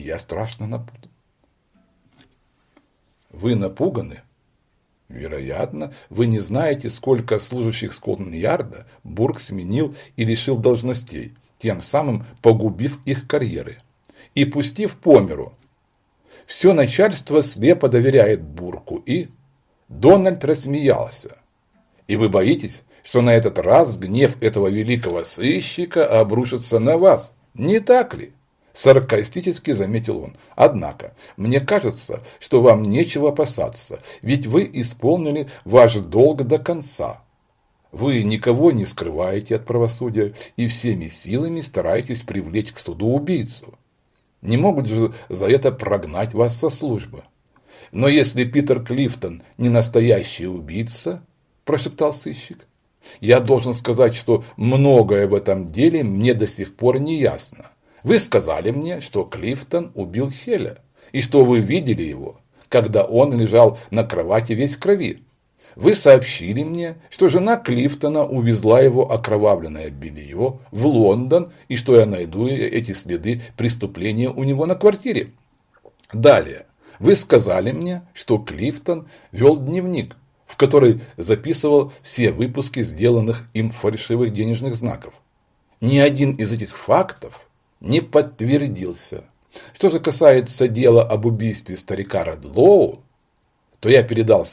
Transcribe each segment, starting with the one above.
я страшно напуган. Вы напуганы? Вероятно, вы не знаете, сколько служащих Скотланд-Ярда Бург сменил и лишил должностей, тем самым погубив их карьеры и пустив по миру. Все начальство слепо доверяет Бурку и... Дональд рассмеялся. И вы боитесь, что на этот раз гнев этого великого сыщика обрушится на вас, не так ли? Саркастически заметил он. Однако, мне кажется, что вам нечего опасаться, ведь вы исполнили ваш долг до конца. Вы никого не скрываете от правосудия и всеми силами стараетесь привлечь к суду убийцу. Не могут же за это прогнать вас со службы. Но если Питер Клифтон не настоящий убийца, прошептал сыщик, я должен сказать, что многое в этом деле мне до сих пор не ясно. Вы сказали мне, что Клифтон убил Хеля, и что вы видели его, когда он лежал на кровати весь в крови. Вы сообщили мне, что жена Клифтона увезла его окровавленное белье в Лондон, и что я найду эти следы преступления у него на квартире. Далее, вы сказали мне, что Клифтон вел дневник, в который записывал все выпуски сделанных им фальшивых денежных знаков. Ни один из этих фактов не подтвердился. Что же касается дела об убийстве старика Радлоу, то я передал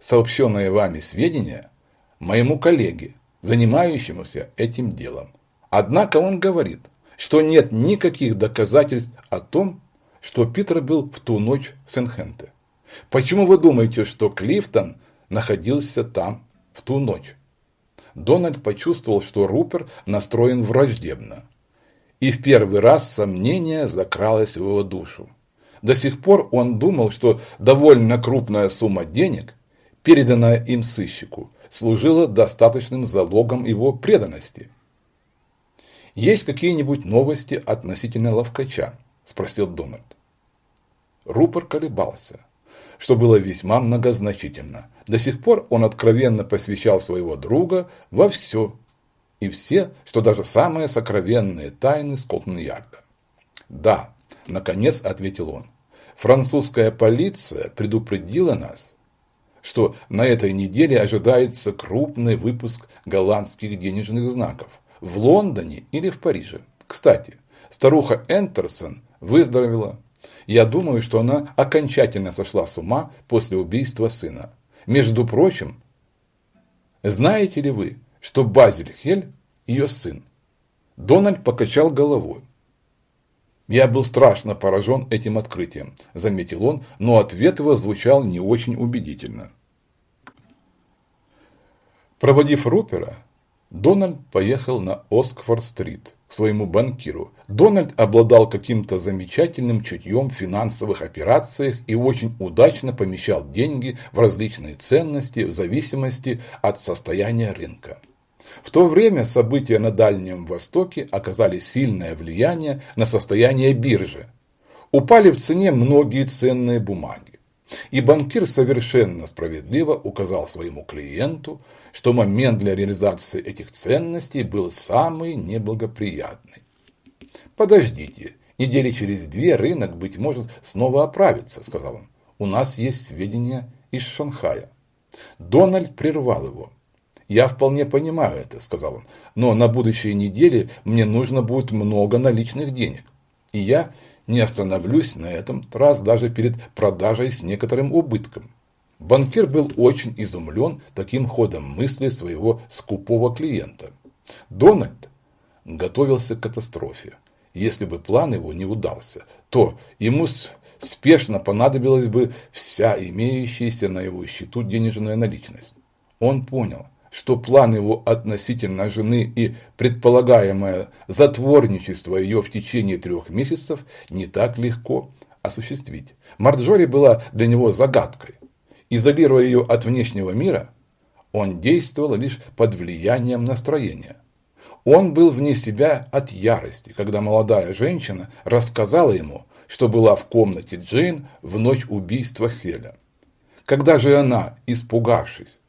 сообщенные вами сведения моему коллеге, занимающемуся этим делом. Однако он говорит, что нет никаких доказательств о том, что Питер был в ту ночь в Сен-Хенте. Почему вы думаете, что Клифтон находился там в ту ночь? Дональд почувствовал, что Рупер настроен враждебно и в первый раз сомнение закралось в его душу. До сих пор он думал, что довольно крупная сумма денег, переданная им сыщику, служила достаточным залогом его преданности. «Есть какие-нибудь новости относительно Ловкача?» – спросил Дональд. Рупор колебался, что было весьма многозначительно. До сих пор он откровенно посвящал своего друга во все, и все, что даже самые сокровенные тайны Скотланд-Ярда. «Да», – наконец ответил он, – «французская полиция предупредила нас, что на этой неделе ожидается крупный выпуск голландских денежных знаков в Лондоне или в Париже. Кстати, старуха Энтерсон выздоровела. Я думаю, что она окончательно сошла с ума после убийства сына. Между прочим, знаете ли вы, что Базиль Хель – ее сын. Дональд покачал головой. Я был страшно поражен этим открытием, заметил он, но ответ его звучал не очень убедительно. Проводив Рупера, Дональд поехал на Оскфорд-стрит своему банкиру. Дональд обладал каким-то замечательным чутьем в финансовых операциях и очень удачно помещал деньги в различные ценности в зависимости от состояния рынка. В то время события на Дальнем Востоке оказали сильное влияние на состояние биржи. Упали в цене многие ценные бумаги. И банкир совершенно справедливо указал своему клиенту, что момент для реализации этих ценностей был самый неблагоприятный. «Подождите, недели через две рынок, быть может, снова оправится», – сказал он. «У нас есть сведения из Шанхая». Дональд прервал его. «Я вполне понимаю это», – сказал он, – «но на будущей неделе мне нужно будет много наличных денег, и я не остановлюсь на этом раз даже перед продажей с некоторым убытком». Банкир был очень изумлен таким ходом мысли своего скупого клиента. Дональд готовился к катастрофе. Если бы план его не удался, то ему спешно понадобилась бы вся имеющаяся на его счету денежная наличность. Он понял, что план его относительно жены и предполагаемое затворничество ее в течение трех месяцев не так легко осуществить. Марджори была для него загадкой. Изолируя ее от внешнего мира, он действовал лишь под влиянием настроения. Он был вне себя от ярости, когда молодая женщина рассказала ему, что была в комнате Джейн в ночь убийства Хеля. Когда же она, испугавшись,